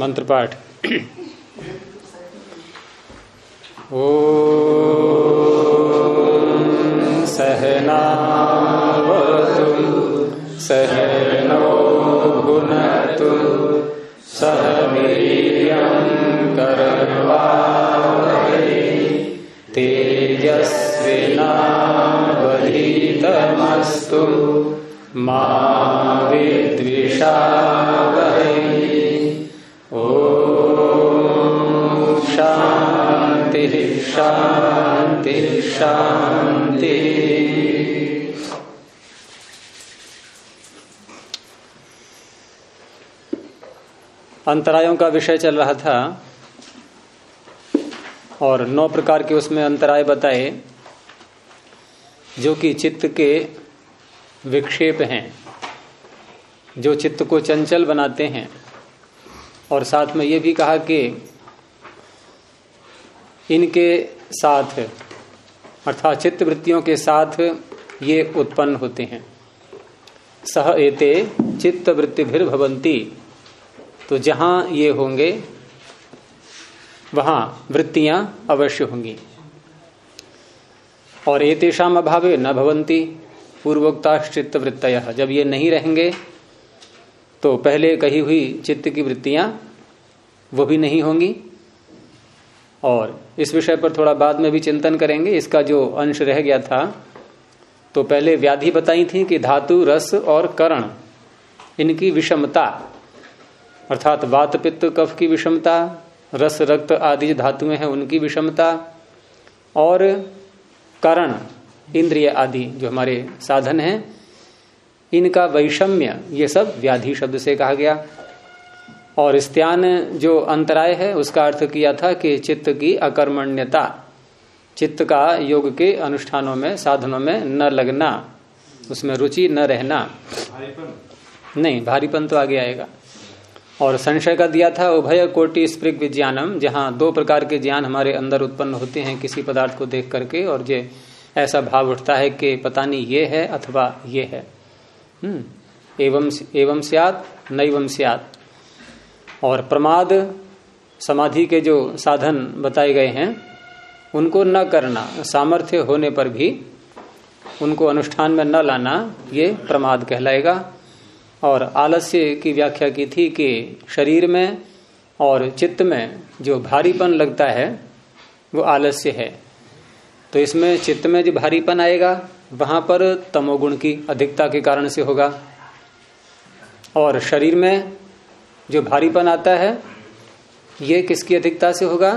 मंत्र पाठ ओ सहनावतु सहनो भुनतु सह वीर्यं करवावहै तेजस्विनावधीतमस्तु मा विद्विषावहै शान्तिः अंतरायों का विषय चल रहा था और नौ प्रकार के उसमें अंतराय बताए, जो कि चित्त के विक्षेप हैं, जो चित्त को चंचल बनाते हैं। और साथ में ये भी कहा कि इनके साथ अर्थात चित्त वृत्तियों के साथ ये उत्पन्न होते हैं। सह एते चित्त वृत्ति भीर भवंती तो जहाँ ये होंगे, वहाँ वृत्तियाँ अवश्य होंगी। और एतेषाम अभावे न भवंती पूर्वोक्ता चित्त वृत्तय जब ये नहीं रहेंगे तो पहले कही हुई चित्त की वृत्तियाँ, वो भी नहीं होंगी। और इस विषय पर थोड़ा बाद में भी चिंतन करेंगे। इसका जो अंश रह गया था तो पहले व्याधि बताई थी कि धातु, रस और करण, इनकी विषमता, अर्थात वात, पित्त, कफ की विषमता, रस, रक्त आदि जो धातुएँ हैं, उनकी विषमता, और करण, इंद्रिय आदि जो हमारे साधन हैं, इनका वैषम्य, ये सब व्याधि शब्द से कहा गया। और स्त्यान जो अंतराय है, उसका अर्थ किया था कि चित्त की अकर्मण्यता, चित्त का योग के अनुष्ठानों में, साधनों में न लगना, उसमें रुचि न रहना। नहीं, भारीपन तो आगे आएगा। और संशय का दिया था, उभय कोटि स्प्रिक विज्ञानम, जहाँ दो प्रकार के ज्ञान हमारे अंदर उत्पन्न होते हैं, किसी पदार्थ को देख करके, और जे ऐसा भाव उठता है कि पता नहीं ये है अथवा ये है। एवं एवं सियात नैवम सियात। और प्रमाद, समाधि के जो साधन बताए गए हैं, उनको न करना, सामर्थ्य होने पर भी उनको अनुष्ठान में न लाना, ये प्रमाद कहलाएगा। और आलस्य की व्याख्या की थी कि शरीर में और चित्त में जो भारीपन लगता है, वो आलस्य है। तो इसमें चित्त में जो भारीपन आएगा, वहाँ पर तमोगुण की अधिकता के कारण से होगा। और शरीर में जो भारीपन आता है, ये किसकी अधिकता से होगा?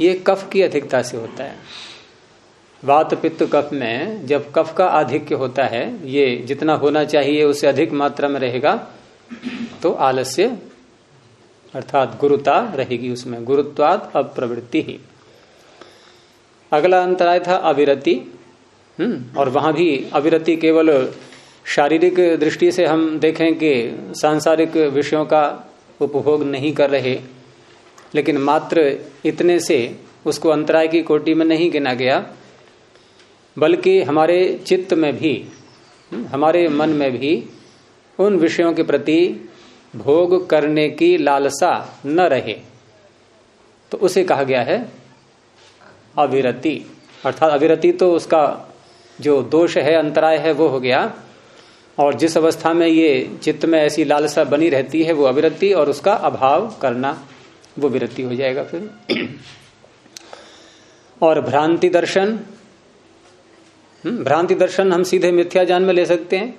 ये कफ की अधिकता से होता है। वात पित्त कफ में जब कफ का आधिक्य होता है, ये जितना होना चाहिए उससे अधिक मात्रा में रहेगा तो आलस्य अर्थात गुरुता रहेगी उसमें। गुरुत्वाद अप्रवृत्ति ही। अगला अंतराय था अविरति। हम्म और वहाँ भी अविरति केवल शारीरिक दृष्टि से हम देखें कि सांसारिक विषयों का उपभोग नहीं कर रहे, लेकिन मात्र इतने से उसको अंतराय की कोटि में नहीं गिना गया, बल्कि हमारे चित्त में भी, हमारे मन में भी उन विषयों के प्रति भोग करने की लालसा न रहे। तो उसे कहा गया है अविरति। अर्थात अविरति तो उसका जो दोष है, अंतराय है, वो हो गया। और जिस अवस्था में ये चित्त में ऐसी लालसा बनी रहती है, वो अविरति और उसका अभाव करना, वो विरति हो जाएगा फिर। और भ्रांति दर्शन भ्रांति दर्शन हम सीधे मिथ्या ज्ञान में ले सकते हैं।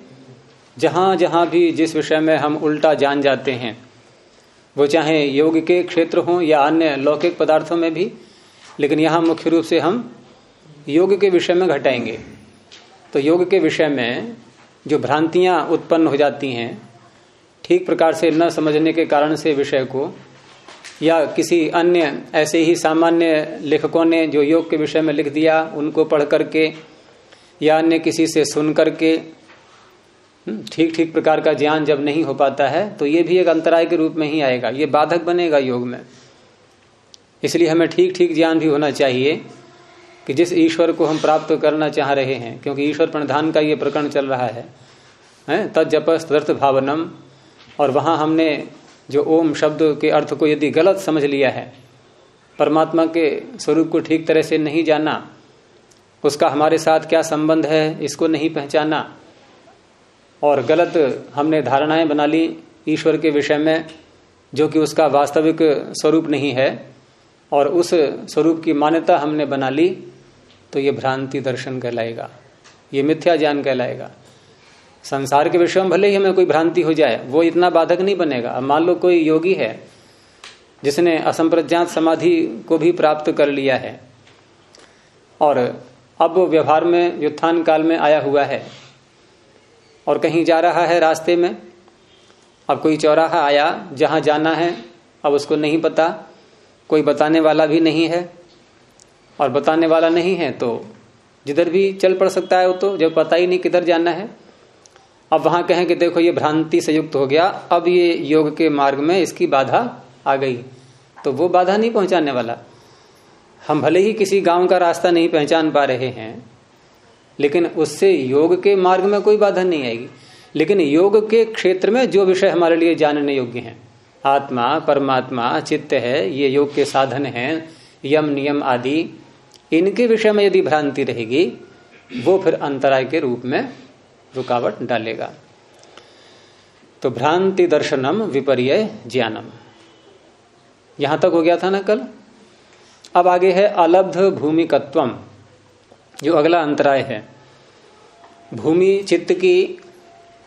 जहाँ जहाँ भी जिस विषय में हम उल्टा जान जाते हैं, वो चाहे योग के क्षेत्र हो या अन्य लौकिक पदार्थों में भी, लेकिन यहाँ मुख्य रूप से हम योग के विषय में घटाएँगे। तो योग के विषय में जो भ्रांतियाँ उत्पन्न हो जाती हैं, ठीक प्रकार से न समझने के कारण से विषय को, या किसी अन्य ऐसे ही सामान्य लेखकों ने जो योग के विषय में लिख दिया, उनको पढ़ करके, या अन्य किसी से सुन करके ठीक ठीक प्रकार का ज्ञान जब नहीं हो पाता है तो ये भी एक अंतराय के रूप में ही आएगा, ये बाधक बनेगा योग में। इसलिए हमें ठीक ठीक ज्ञान भी होना चाहिए। कि जिस ईश्वर को हम प्राप्त करना चाह रहे हैं, क्योंकि ईश्वर प्रणधान का ये प्रकरण चल रहा है, हैं? तद जपस तदर्थ भावनम, और वहाँ हमने जो ओम शब्द के अर्थ को यदि गलत समझ लिया है, परमात्मा के स्वरूप को ठीक तरह से नहीं जाना, उसका हमारे साथ क्या संबंध है, इसको नहीं पहचाना, और गलत हमने धारणाएँ बना ली ईश्वर के विषय में, जो कि उसका वास्तविक स्वरूप नहीं है, और उस स्वरूप की मान्यता हमने बना ली तो ये भ्रांति दर्शन कहलाएगा, ये मिथ्या ज्ञान कहलाएगा। संसार के विषय में भले ही हमें कोई भ्रांति हो जाए, वो इतना बाधक नहीं बनेगा। अब मान लो कोई योगी है, जिसने असंप्रज्ञात समाधि को भी प्राप्त कर लिया है, और अब व्यवहार में, व्युत्थान काल में आया हुआ है, और कहीं जा रहा है रास्ते में, अब कोई चौराहा आया, जहाँ जाना है, अब उसको नहीं पता, कोई बताने वाला भी नहीं है और बताने वाला नहीं है तो जिधर भी चल पड़ सकता है वो तो जब पता ही नहीं किधर जाना है। अब वहाँ कहें कि देखो, ये भ्रांति से युक्त हो गया, अब ये योग के मार्ग में इसकी बाधा आ गई। तो वो बाधा नहीं पहुँचाने वाला। हम भले ही किसी गाँव का रास्ता नहीं पहचान पा रहे हैं, लेकिन उससे योग के मार्ग में कोई बाधा नहीं आएगी। लेकिन योग के क्षेत्र में जो विषय हमारे लिए जानने योग्य हैं, आत्मा, परमात्मा, चित्त है, ये योग के साधन हैं, यम, नियम आदि इनके विषय में यदि भ्रांति रहेगी, वो फिर अंतराय के रूप में रुकावट डालेगा। तो भ्रांति दर्शनम विपर्य ज्ञानम। यहाँ तक हो गया था ना कल? अब आगे है अलब्ध भूमिकत्वम, जो अगला अंतराय है। भूमि चित्त की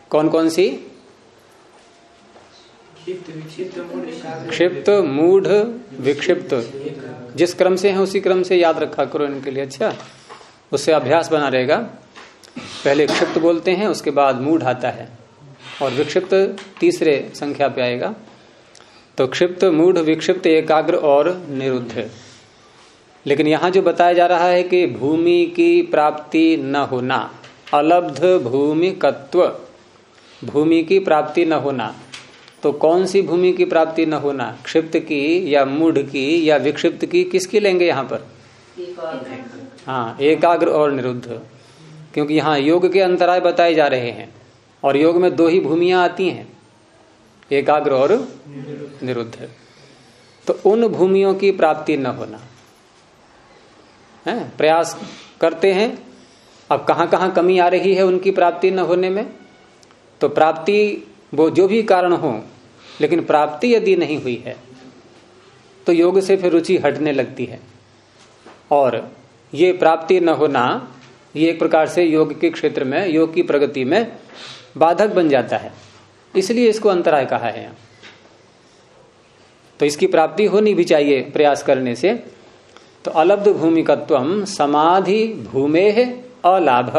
कौन कौन सी? क्षिप्त, मूढ़, विक्षिप्त। जिस क्रम से है, उसी क्रम से याद रखा करो इनके लिए अच्छा? उससे अभ्यास बना रहेगा। पहले क्षिप्त बोलते हैं, उसके बाद मूढ़ आता है। और विक्षिप्त तीसरे संख्या पे आएगा। तो क्षिप्त, मूढ़, विक्षिप्त, एकाग्र और निरुद्ध। लेकिन यहाँ जो बताया जा रहा है कि भूमि की प्राप्ति न होना, अलब्ध भूमिकत्व। भूमि की प्राप्ति न होना। तो कौन सी भूमि की प्राप्ति न होना? क्षिप्त की या मूढ़ की या विक्षिप्त की? किसकी लेंगे यहाँ पर? हाँ एकाग्र और निरुद्ध। क्योंकि यहाँ योग के अंतराय बताए जा रहे हैं और योग में दो ही भूमिया आती हैं, एकाग्र और निरुद्ध। तो उन भूमियों की प्राप्ति न होना। है, प्रयास करते हैं। अब कहाँ कहाँ कमी आ रही है उनकी प्राप्ति न होने में? तो प्राप्ति, वो जो भी कारण हो लेकिन प्राप्ति यदि नहीं हुई है तो योग से फिर रुचि हटने लगती है। और ये प्राप्ति न होना, ये एक प्रकार से योग के क्षेत्र में, योग की प्रगति में बाधक बन जाता है। इसलिए इसको अंतराय कहा है। तो इसकी प्राप्ति होनी भी चाहिए प्रयास करने से। तो अलब्ध भूमिकत्व समाधि भूमे अलाभ।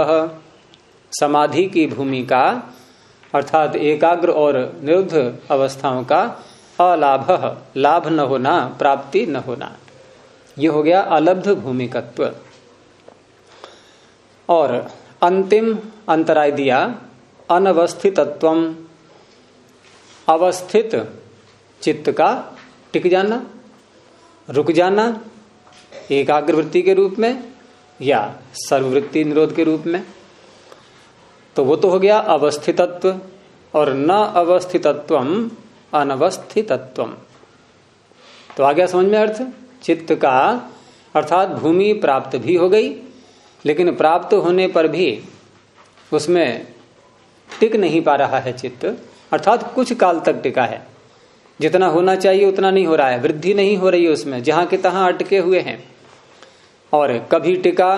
समाधि की भूमिका अर्थात एकाग्र और निरुद्ध अवस्थाओं का अलाभ, लाभ न होना, प्राप्ति न होना। यह हो गया अलब्ध भूमिकत्व। और अंतिम अंतराय दिया अनवस्थितत्व अवस्थित चित्त का टिक जाना, रुक जाना एकाग्र वृत्ति के रूप में या सर्ववृत्ति निरोध के रूप में। तो वो तो हो गया अवस्थितत्व, और न अवस्थितत्व अनवस्थितत्व तो आ गया समझ में अर्थ? चित्त का, अर्थात भूमि प्राप्त भी हो गई, लेकिन प्राप्त होने पर भी उसमें टिक नहीं पा रहा है चित्त, अर्थात कुछ काल तक टिका है। जितना होना चाहिए उतना नहीं हो रहा है, वृद्धि नहीं हो रही है उसमें, जहाँ के तहां अटके हुए हैं। और कभी टिका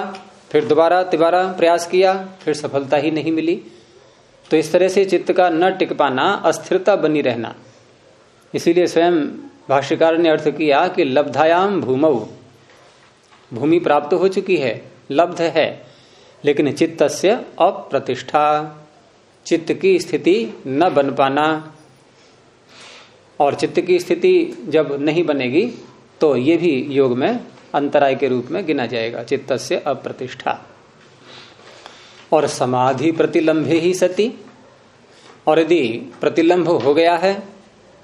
फिर दोबारा तिबारा प्रयास किया, फिर सफलता ही नहीं मिली। तो इस तरह से चित्त का न टिक पाना, अस्थिरता बनी रहना। इसीलिए स्वयं भाष्यकार ने अर्थ किया कि लब्धायाम भूमऊ भूमि प्राप्त हो चुकी है, लब्ध है, लेकिन चित्त से अप्रतिष्ठा। चित्त की स्थिति न बन पाना। और चित्त की स्थिति जब नहीं बनेगी तो ये भी योग में अंतराय के रूप में गिना जाएगा चित्त से अप्रतिष्ठा। और समाधि प्रतिलंबे ही सती। और यदि प्रतिलंब हो गया है,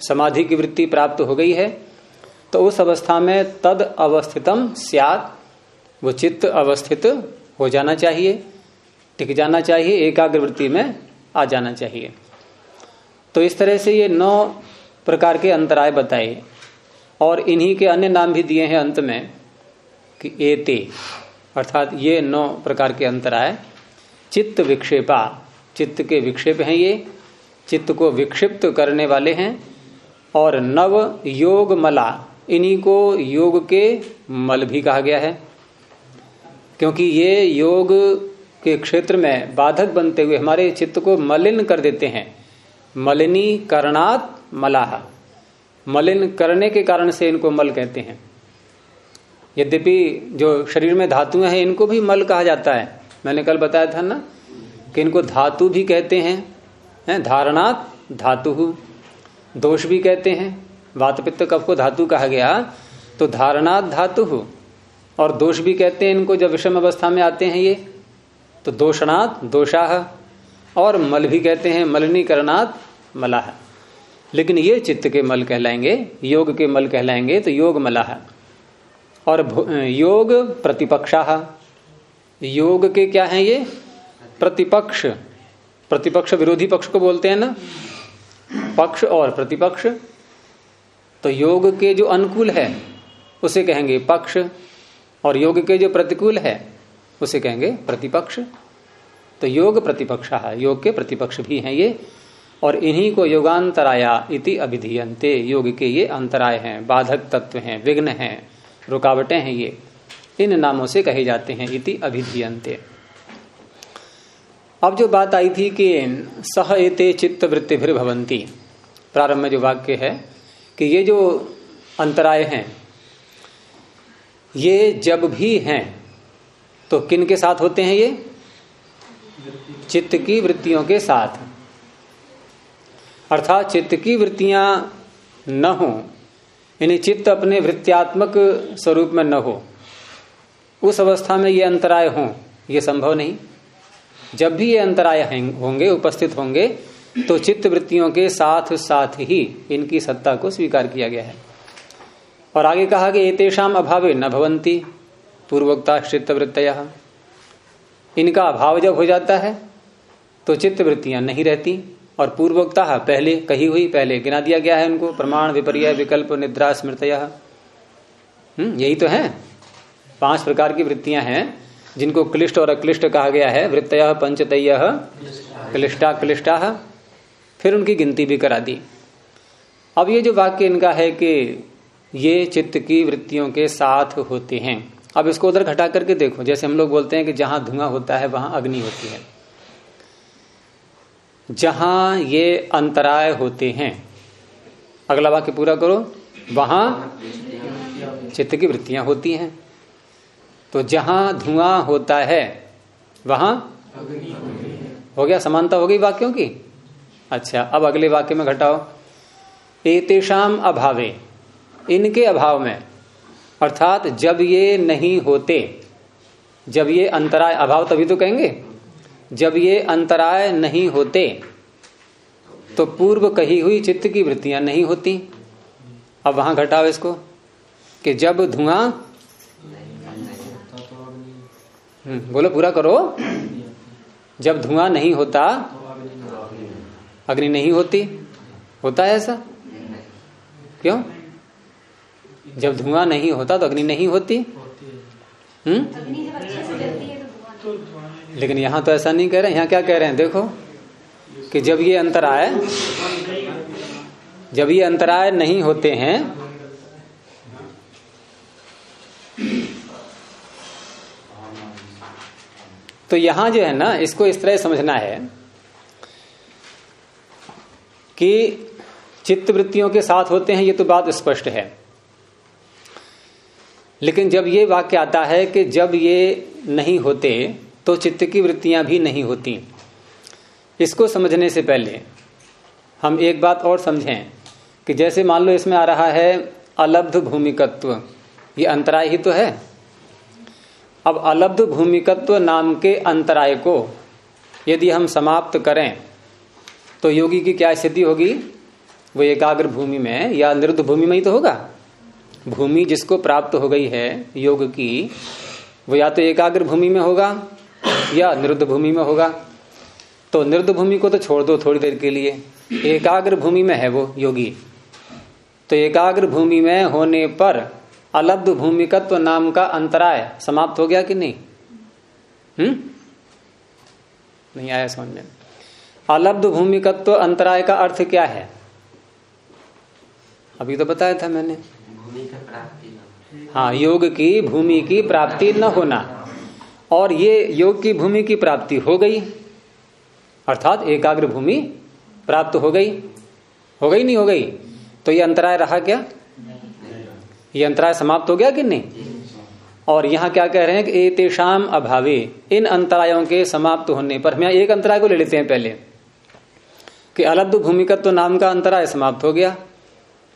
समाधि की वृत्ति प्राप्त हो गई है तो उस अवस्था में तद अवस्थितम सियात, वो चित्त अवस्थित हो जाना चाहिए, टिक जाना चाहिए एकाग्र वृत्ति में आ जाना चाहिए। तो इस तरह से ये नौ प्रकार के अंतराय बताए। और इन्हीं के अन्य नाम भी दिए हैं अंत में। कि एते, अर्थात ये नौ प्रकार के अंतराय चित्त विक्षेपा, चित्त के विक्षेप हैं ये, चित्त को विक्षिप्त करने वाले हैं, और नव योग मला, इन्हीं को योग के मल भी कहा गया है। क्योंकि ये योग के क्षेत्र में बाधक बनते हुए हमारे चित्त को मलिन कर देते हैं। मलिनी करणात मलाह मलिन करने के कारण से इनको मल कहते हैं। यद्यपि जो शरीर में धातुएँ हैं, इनको भी मल कहा जाता है। मैंने कल बताया था ना कि इनको धातु भी कहते हैं। है, धारणात धातु। दोष भी कहते हैं। वात पित्त कफ को धातु कहा गया। तो धारणात धातु। और दोष भी कहते हैं इनको, जब विषम अवस्था में आते हैं ये। तो दोषणात दोषाह और मल भी कहते हैं, मलिनीकरणात मलाह लेकिन ये चित्त के मल कहलाएँगे, योग के मल कहलाएँगे तो योग मलाह और योग प्रतिपक्षा। योग के क्या है ये? प्रतिपक्ष। प्रतिपक्ष विरोधी पक्ष को बोलते हैं ना? पक्ष और प्रतिपक्ष। तो योग के जो अनुकूल है, उसे कहेंगे पक्ष। और योग के जो प्रतिकूल है, उसे कहेंगे प्रतिपक्ष। तो योग प्रतिपक्ष है। योग के प्रतिपक्ष भी हैं ये। और इन्हीं को योगांतराया इति अभिधीयंते योग के ये अंतराय हैं, बाधक तत्व हैं, विघ्न हैं। रुकावटें हैं ये। इन नामों से कहे जाते हैं इति अभिधीयंते अब जो बात आई थी कि सह एते चित्त भवंती प्रारंभ में जो वाक्य है कि ये जो अंतराय हैं, ये जब भी हैं तो किन के साथ होते हैं ये? चित्त की वृत्तियों के साथ। अर्थात चित्त की वृत्तियाँ न हो यानी चित्त अपने वृत्त्यात्मक स्वरूप में न हो। उस अवस्था में ये अंतराय हो, ये संभव नहीं। जब भी ये अंतराय होंगे, उपस्थित होंगे तो चित्त वृत्तियों के साथ साथ ही इनकी सत्ता को स्वीकार किया गया है। और आगे कहा कि एतेषाम अभावे न भवंती पूर्वोक्ता चित्त वृत्तया इनका अभाव जब हो जाता है तो चित्त वृत्तियाँ नहीं रहती। और पूर्वोक्ता पहले, कही हुई पहले, गिना दिया गया है उनको, प्रमाण विपर्य विकल्प, निद्रा, स्मृतया। हम्म यही तो है। पाँच प्रकार की वृत्तियाँ हैं, जिनको क्लिष्ट और अक्लिष्ट कहा गया है। वृत्तय, पंचतय, क्लिष्टा क्लिष्टा, फिर उनकी गिनती भी करा दी। अब ये जो वाक्य इनका है कि ये चित्त की वृत्तियों के साथ होते हैं, अब इसको उधर घटा करके देखो। जैसे हम लोग बोलते हैं कि जहाँ धुआँ होता है, वहाँ अग्नि होती है। जहाँ ये अंतराय होते हैं। अगला वाक्य पूरा करो। वहाँ चित्त की वृत्तियाँ होती हैं। तो जहाँ धुआँ होता है, वहाँ हो गया, समानता हो गई वाक्यों की? अच्छा अब अगले वाक्य में घटाओ। एतेषाम अभावे, इनके अभाव में, अर्थात जब ये नहीं होते, जब ये अंतराय, अभाव तभी तो कहेंगे? जब ये अंतराय नहीं होते तो पूर्व कही हुई चित्त की वृत्तियाँ नहीं होती। अब वहाँ घटाओ इसको कि जब धुआँ हम्म, बोलो पूरा करो। जब धुआँ नहीं होता अग्नि नहीं होती। होता है ऐसा? क्यों? जब धुआँ नहीं होता तो अग्नि नहीं होती। हम्म? लेकिन यहाँ तो ऐसा नहीं कह रहे यहाँ क्या कह रहे हैं? देखो कि जब ये अंतराय जब ये अंतराय नहीं होते हैं तो यहाँ जो है ना, इसको इस तरह समझना है कि चित्त वृत्तियों के साथ होते हैं, ये तो बात स्पष्ट है। लेकिन जब ये वाक्य आता है कि जब ये नहीं होते तो चित्त की वृत्तियाँ भी नहीं होती। इसको समझने से पहले हम एक बात और समझें कि जैसे मान लो इसमें आ रहा है अलब्ध भूमिकत्व, ये अंतराय ही तो है। अब अलब्ध भूमिकत्व नाम के अंतराय को यदि हम समाप्त करें तो योगी की क्या स्थिति होगी? वो एकाग्र भूमि में या निरुद्ध भूमि में ही तो होगा। भूमि जिसको प्राप्त हो गई है योग की, वो या तो एकाग्र भूमि में होगा या निरुद्ध भूमि में होगा। तो निरुद्ध भूमि को तो छोड़ दो थोड़ी देर के लिए। एकाग्र भूमि में है वो योगी। तो एकाग्र भूमि में होने पर अलब्ध भूमिकत्व तो नाम का अंतराय समाप्त हो गया कि नहीं? हम्म? नहीं आया समझ में। अलब्ध भूमिकत्व तो अंतराय का अर्थ क्या है? अभी तो बताया था मैंने। हाँ योग की भूमि की प्राप्ति न होना। और ये योग की भूमि की प्राप्ति हो गई। अर्थात एकाग्र भूमि प्राप्त हो गई। हो गई नहीं हो गई? तो ये अंतराय रहा क्या? ये अंतराय समाप्त हो गया कि नहीं? और यहाँ क्या कह रहे हैं कि एतेषाम अभावे, इन अंतरायों के समाप्त होने पर हम एक अंतराय को ले लेते हैं पहले। कि अलब्ध भूमिकत्व नाम का अंतराय समाप्त हो गया।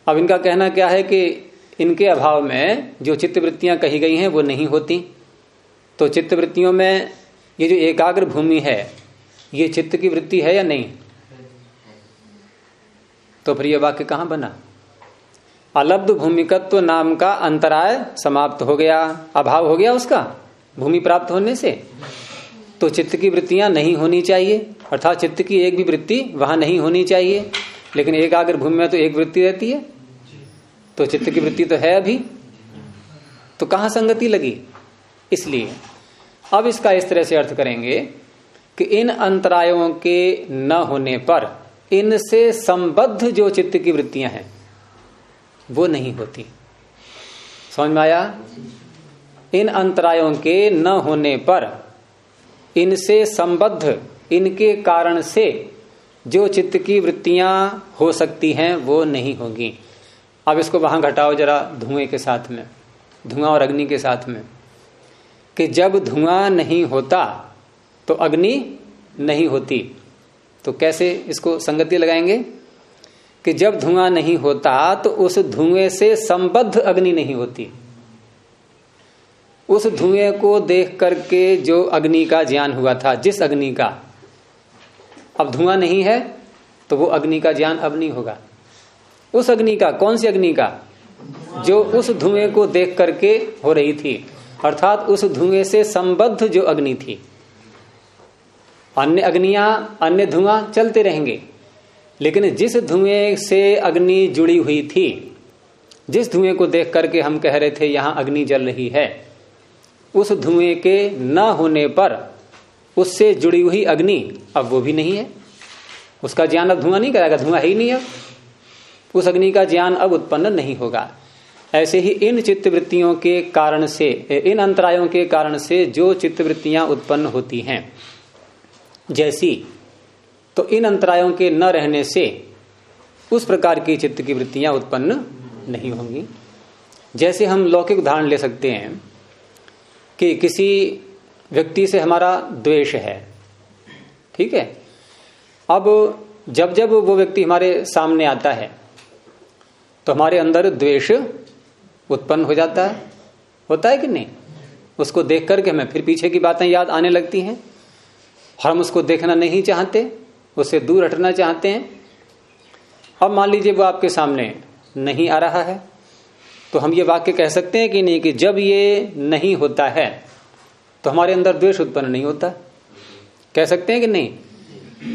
अब इनका कहना क्या है कि इनके अभाव में जो चित्तवृत्तियाँ कही गई हैं, वो नहीं होती। तो चित्त वृत्तियों में ये जो एकाग्र भूमि है, ये चित्त की वृत्ति है या नहीं? तो फिर यह वाक्य कहाँ बना? अलब्ध भूमिकत्व नाम का अंतराय समाप्त हो गया, अभाव हो गया उसका, भूमि प्राप्त होने से। तो चित्त की वृत्तियाँ नहीं होनी चाहिए, अर्थात चित्त की एक भी वृत्ति वहाँ नहीं होनी चाहिए, लेकिन एकाग्र भूमि में तो एक वृत्ति रहती है। तो चित्त की वृत्ति तो है अभी। तो कहाँ संगति लगी? इसलिए। अब इसका इस तरह से अर्थ करेंगे कि इन अंतरायों के न होने पर इनसे संबद्ध जो चित्त की वृत्तियाँ हैं, वो नहीं होती। समझ में आया? इन अंतरायों के न होने पर इनसे संबद्ध, इनके कारण से जो चित्त की वृत्तियाँ हो सकती हैं, वो नहीं होगी। अब इसको वहाँ घटाओ जरा, धुएँ के साथ में, धुआँ और अग्नि के साथ में। कि जब धुआँ नहीं होता तो अग्नि नहीं होती। तो कैसे इसको संगति लगाएँगे? कि जब धुआँ नहीं होता तो उस धुएँ से संबद्ध अग्नि नहीं होती। उस धुएँ को देख करके जो अग्नि का ज्ञान हुआ था, जिस अग्नि का, अब धुआँ नहीं है तो वो अग्नि का ज्ञान अब नहीं होगा। उस अग्नि का, कौन सी अग्नि का? जो उस धुएँ को देख करके हो रही थी। अर्थात उस धुएँ से संबद्ध जो अग्नि थी। अन्य अग्नियाँ, अन्य धुआँ चलते रहेंगे। लेकिन जिस धुएँ से अग्नि जुड़ी हुई थी, जिस धुएँ को देख करके हम कह रहे थे, यहाँ अग्नि जल रही है, उस धुएँ के न होने पर उससे जुड़ी हुई अग्नि अब वो भी नहीं है। उसका ज्ञान अब धुआँ नहीं कराएगा, धुआँ ही नहीं अब। उस अग्नि का ज्ञान अब उत्पन्न नहीं होगा। ऐसे ही इन चित्तवृत्तियों के कारण से, इन अंतरायों के कारण से जो चित्तवृत्तियाँ उत्पन्न होती हैं। जैसी तो इन अंतरायों के न रहने से उस प्रकार की चित्त की वृत्तियाँ उत्पन्न नहीं होंगी। जैसे हम लौकिक उदाहरण ले सकते हैं कि किसी व्यक्ति से हमारा द्वेष है, ठीक है? अब जब जब वो व्यक्ति हमारे सामने आता है तो हमारे अंदर द्वेष उत्पन्न हो जाता है। होता है कि नहीं? उसको देख करके हमें फिर पीछे की बातें याद आने लगती हैं। हम उसको देखना नहीं चाहते उससे दूर हटना चाहते हैं। अब मान लीजिए वो आपके सामने नहीं आ रहा है तो हम ये वाक्य कह सकते हैं कि नहीं कि जब ये नहीं होता है तो हमारे अंदर द्वेष उत्पन्न नहीं होता। कह सकते हैं कि नहीं?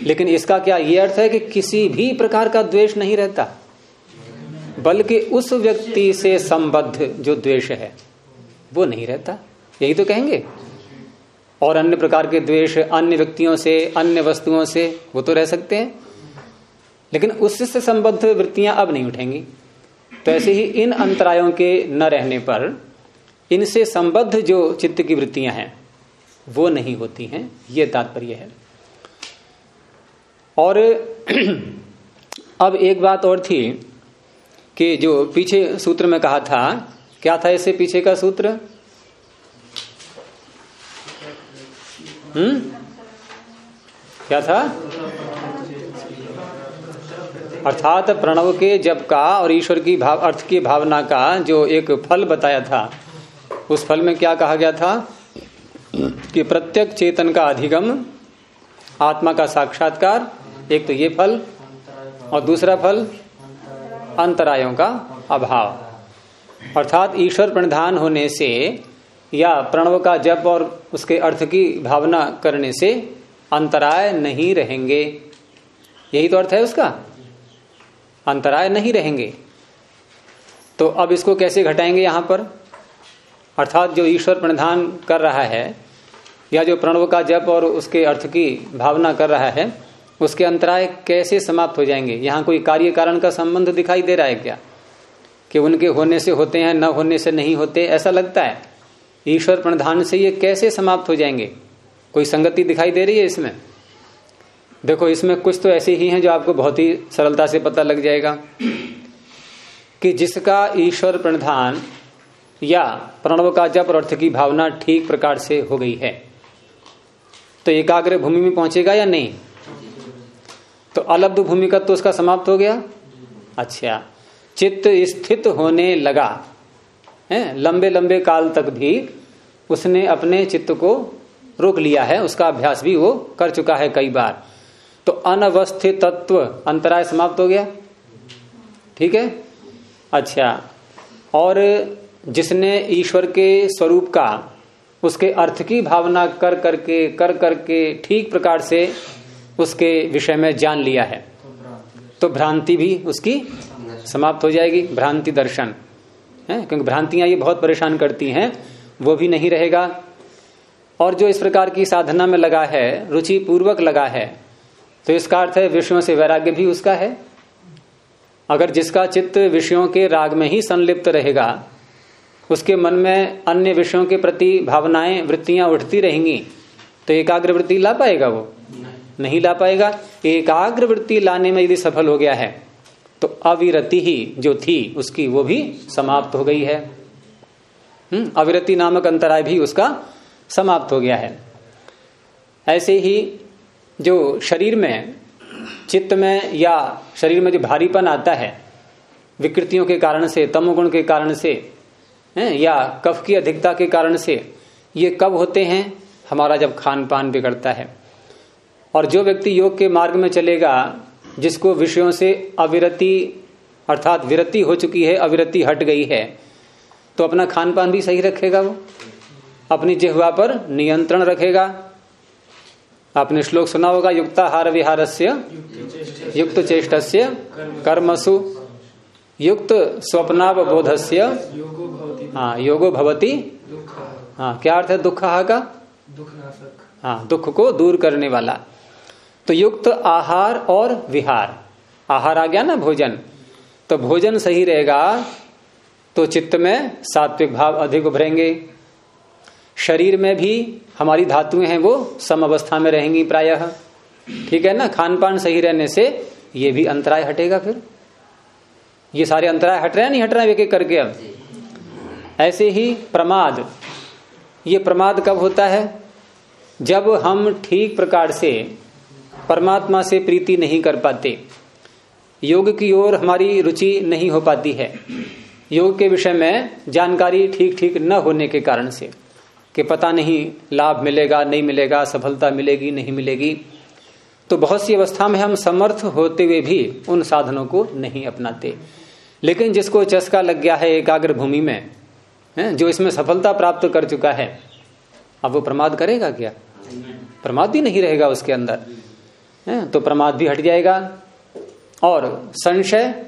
लेकिन इसका क्या ये अर्थ है कि किसी भी प्रकार का द्वेष नहीं रहता। बल्कि उस व्यक्ति से संबद्ध जो द्वेष है, वो नहीं रहता। यही तो कहेंगे। और अन्य प्रकार के द्वेष, अन्य व्यक्तियों से, अन्य वस्तुओं से वो तो रह सकते हैं। लेकिन उससे संबद्ध वृत्तियाँ अब नहीं उठेंगी। तो ऐसे ही इन अंतरायों के न रहने पर इनसे संबद्ध जो चित्त की वृत्तियाँ हैं, वो नहीं होती हैं। ये तात्पर्य है। और अब एक बात और थी। कि जो पीछे सूत्र में कहा था, क्या था इससे पीछे का सूत्र? हम्म? क्या था? अर्थात प्रणव के जप का और ईश्वर की भाव, अर्थ की भावना का जो एक फल बताया था, उस फल में क्या कहा गया था? कि प्रत्येक चेतन का अधिगम, आत्मा का साक्षात्कार, एक तो ये फल और दूसरा फल अंतरायों का अभाव। अर्थात ईश्वर प्रणधान होने से या प्रणव का जप और उसके अर्थ की भावना करने से अंतराय नहीं रहेंगे। यही तो अर्थ है उसका। अंतराय नहीं रहेंगे। तो अब इसको कैसे घटाएँगे यहाँ पर? अर्थात जो ईश्वर प्रणधान कर रहा है या जो प्रणव का जप और उसके अर्थ की भावना कर रहा है उसके अंतराय कैसे समाप्त हो जाएँगे? यहाँ कोई कार्य कारण का संबंध दिखाई दे रहा है क्या? कि उनके होने से होते हैं, न होने से नहीं होते, ऐसा लगता है? ईश्वर प्रधान से ये कैसे समाप्त हो जाएँगे? कोई संगति दिखाई दे रही है इसमें? देखो, इसमें कुछ तो ऐसे ही हैं जो आपको बहुत ही सरलता से पता लग जाएगा कि जिसका ईश्वर प्रणधान या प्रणव का जप और अर्थ की भावना ठीक प्रकार से हो गई है। तो एकाग्र भूमि में पहुंचेगा या नहीं? तो अलब्ध भूमिका तो उसका समाप्त हो गया? अच्छा। चित्त स्थित होने लगा। है? लंबे लंबे काल तक भी उसने अपने चित्त को रोक लिया है। उसका अभ्यास भी वो कर चुका है कई बार। तो अनवस्थित तत्व अंतराय समाप्त हो गया। ठीक है? अच्छा। और जिसने ईश्वर के स्वरूप का उसके अर्थ की भावना कर करके कर करके ठीक प्रकार से उसके विषय में जान लिया है। तो भ्रांति भी उसकी समाप्त हो जाएगी, भ्रांति दर्शन। है? क्योंकि भ्रांतियाँ ये बहुत परेशान करती हैं, वो भी नहीं रहेगा। और जो इस प्रकार की साधना में लगा है रुचि पूर्वक लगा है तो इसका अर्थ है विषयों से वैराग्य भी उसका है। अगर जिसका चित्त विषयों के राग में ही संलिप्त रहेगा, उसके मन में अन्य विषयों के प्रति भावनाएँ, वृत्तियाँ उठती रहेंगी तो एकाग्र वृत्ति ला पाएगा वो? नहीं ला पाएगा। एकाग्र वृत्ति लाने में यदि सफल हो गया है तो अविरति ही जो थी, उसकी वो भी समाप्त हो गई है। हम्म अविरति नामक अंतराय भी उसका समाप्त हो गया है। ऐसे ही जो शरीर में, चित्त में या शरीर में जो भारीपन आता है, विकृतियों के कारण से, तमोगुण के कारण से या कफ की अधिकता के कारण से, ये कब होते हैं? हमारा जब खान पान बिगड़ता है। और जो व्यक्ति योग के मार्ग में चलेगा जिसको विषयों से अविरति अर्थात विरति हो चुकी है अविरति हट गई है तो अपना खान पान भी सही रखेगा वो। अपनी जिहवा पर नियंत्रण रखेगा। आपने श्लोक सुना होगा युक्ताहार विहार से युक्त चेष्ट कर्मसु। युक्त स्वप्नावबोध से हाँ योगो भवती। हाँ क्या अर्थ है दुख का हाँ दुख को दूर करने वाला। तो युक्त आहार और विहार। आहार आ गया ना भोजन। तो भोजन सही रहेगा तो चित्त में सात्विक भाव अधिक उभरेंगे। शरीर में भी हमारी धातुएँ हैं, वो सम अवस्था में रहेंगी प्रायः। ठीक है ना? खान पान सही रहने से ये भी अंतराय हटेगा फिर। ये सारे अंतराय हट रहे हैं, नहीं हट रहे एक एक करके अब। ऐसे ही प्रमाद। ये प्रमाद कब होता है? जब हम ठीक प्रकार से परमात्मा से प्रीति नहीं कर पाते। योग की ओर हमारी रुचि नहीं हो पाती है। योग के विषय में जानकारी ठीक ठीक न होने के कारण से कि पता नहीं लाभ मिलेगा नहीं मिलेगा सफलता मिलेगी नहीं मिलेगी तो बहुत सी अवस्था में हम समर्थ होते हुए भी उन साधनों को नहीं अपनाते। लेकिन जिसको चस्का लग गया है एकाग्र भूमि में है जो इसमें सफलता प्राप्त कर चुका है अब वो प्रमाद करेगा क्या? प्रमाद ही नहीं रहेगा उसके अंदर। तो प्रमाद भी हट जाएगा। और संशय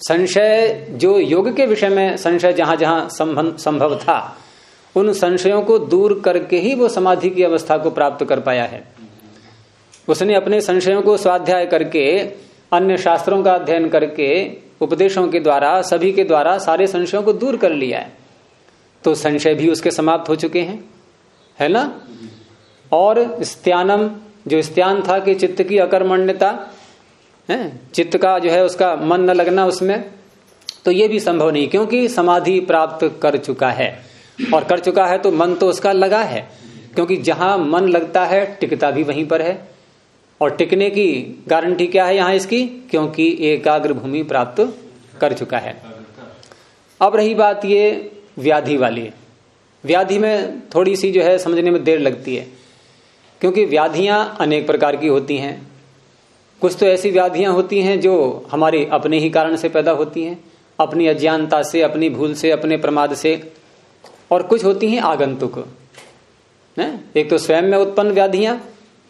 संशय जो योग के विषय में, संशय जहाँ जहाँ संभव था, उन संशयों को दूर करके ही वो समाधि की अवस्था को प्राप्त कर पाया है। उसने अपने संशयों को स्वाध्याय करके, अन्य शास्त्रों का अध्ययन करके, उपदेशों के द्वारा, सभी के द्वारा सारे संशयों को दूर कर लिया है। तो संशय भी उसके समाप्त हो चुके हैं, है ना? और स्त्यानम जो स्त्यान था कि चित्त की अकर्मण्यता, है, चित्त का जो है उसका मन न लगना उसमें तो ये भी संभव नहीं, क्योंकि समाधि प्राप्त कर चुका है। और कर चुका है तो मन तो उसका लगा है, क्योंकि जहाँ मन लगता है, टिकता भी वहीं पर है। और टिकने की गारंटी क्या है यहाँ इसकी? क्योंकि एकाग्र भूमि प्राप्त कर चुका है। अब रही बात ये व्याधि वाली। व्याधि में थोड़ी सी जो है समझने में देर लगती है। क्योंकि व्याधियाँ अनेक प्रकार की होती हैं। कुछ तो ऐसी व्याधियाँ होती हैं जो हमारे अपने ही कारण से पैदा होती हैं, अपनी अज्ञानता से, अपनी भूल से, अपने प्रमाद से, और कुछ होती हैं आगंतुक। है? एक तो स्वयं में उत्पन्न व्याधियाँ,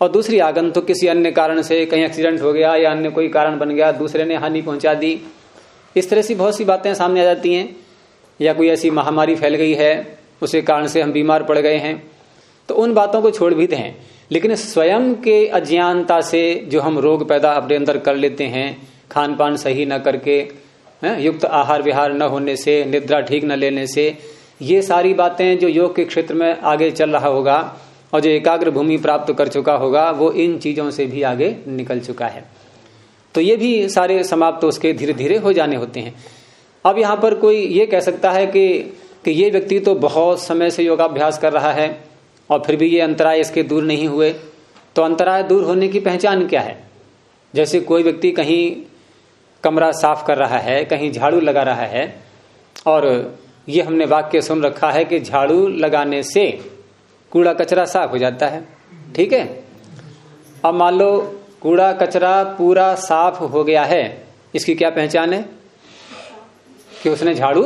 और दूसरी आगंतुक किसी अन्य कारण से, कहीं एक्सीडेंट हो गया या अन्य कोई कारण बन गया, दूसरे ने हानि पहुँचा दी। इस तरह से बहुत सी बातें सामने आ जाती हैं, या कोई ऐसी महामारी फैल गई है, उसी कारण से हम बीमार पड़ गए हैं तो उन बातों को छोड़ भी दें। लेकिन स्वयं के अज्ञानता से जो हम रोग पैदा अपने अंदर कर लेते हैं खान पान सही न करके, है? युक्त आहार विहार न होने से, निद्रा ठीक न लेने से, ये सारी बातें जो योग के क्षेत्र में आगे चल रहा होगा और जो एकाग्र भूमि प्राप्त कर चुका होगा, वो इन चीज़ों से भी आगे निकल चुका है तो ये भी सारे समाप्त तो उसके धीरे धीरे हो जाने होते हैं अब यहाँ पर कोई ये कह सकता है कि कि ये व्यक्ति तो बहुत समय से योगाभ्यास कर रहा है और फिर भी ये अंतराय इसके दूर नहीं हुए। तो अंतराय दूर होने की पहचान क्या है? जैसे कोई व्यक्ति कहीं कमरा साफ़ कर रहा है, कहीं झाड़ू लगा रहा है, और ये हमने वाक्य सुन रखा है कि झाड़ू लगाने से कूड़ा कचरा साफ़ हो जाता है। ठीक है? अब मान लो कूड़ा कचरा पूरा साफ़ हो गया है, इसकी क्या पहचान है? कि उसने झाड़ू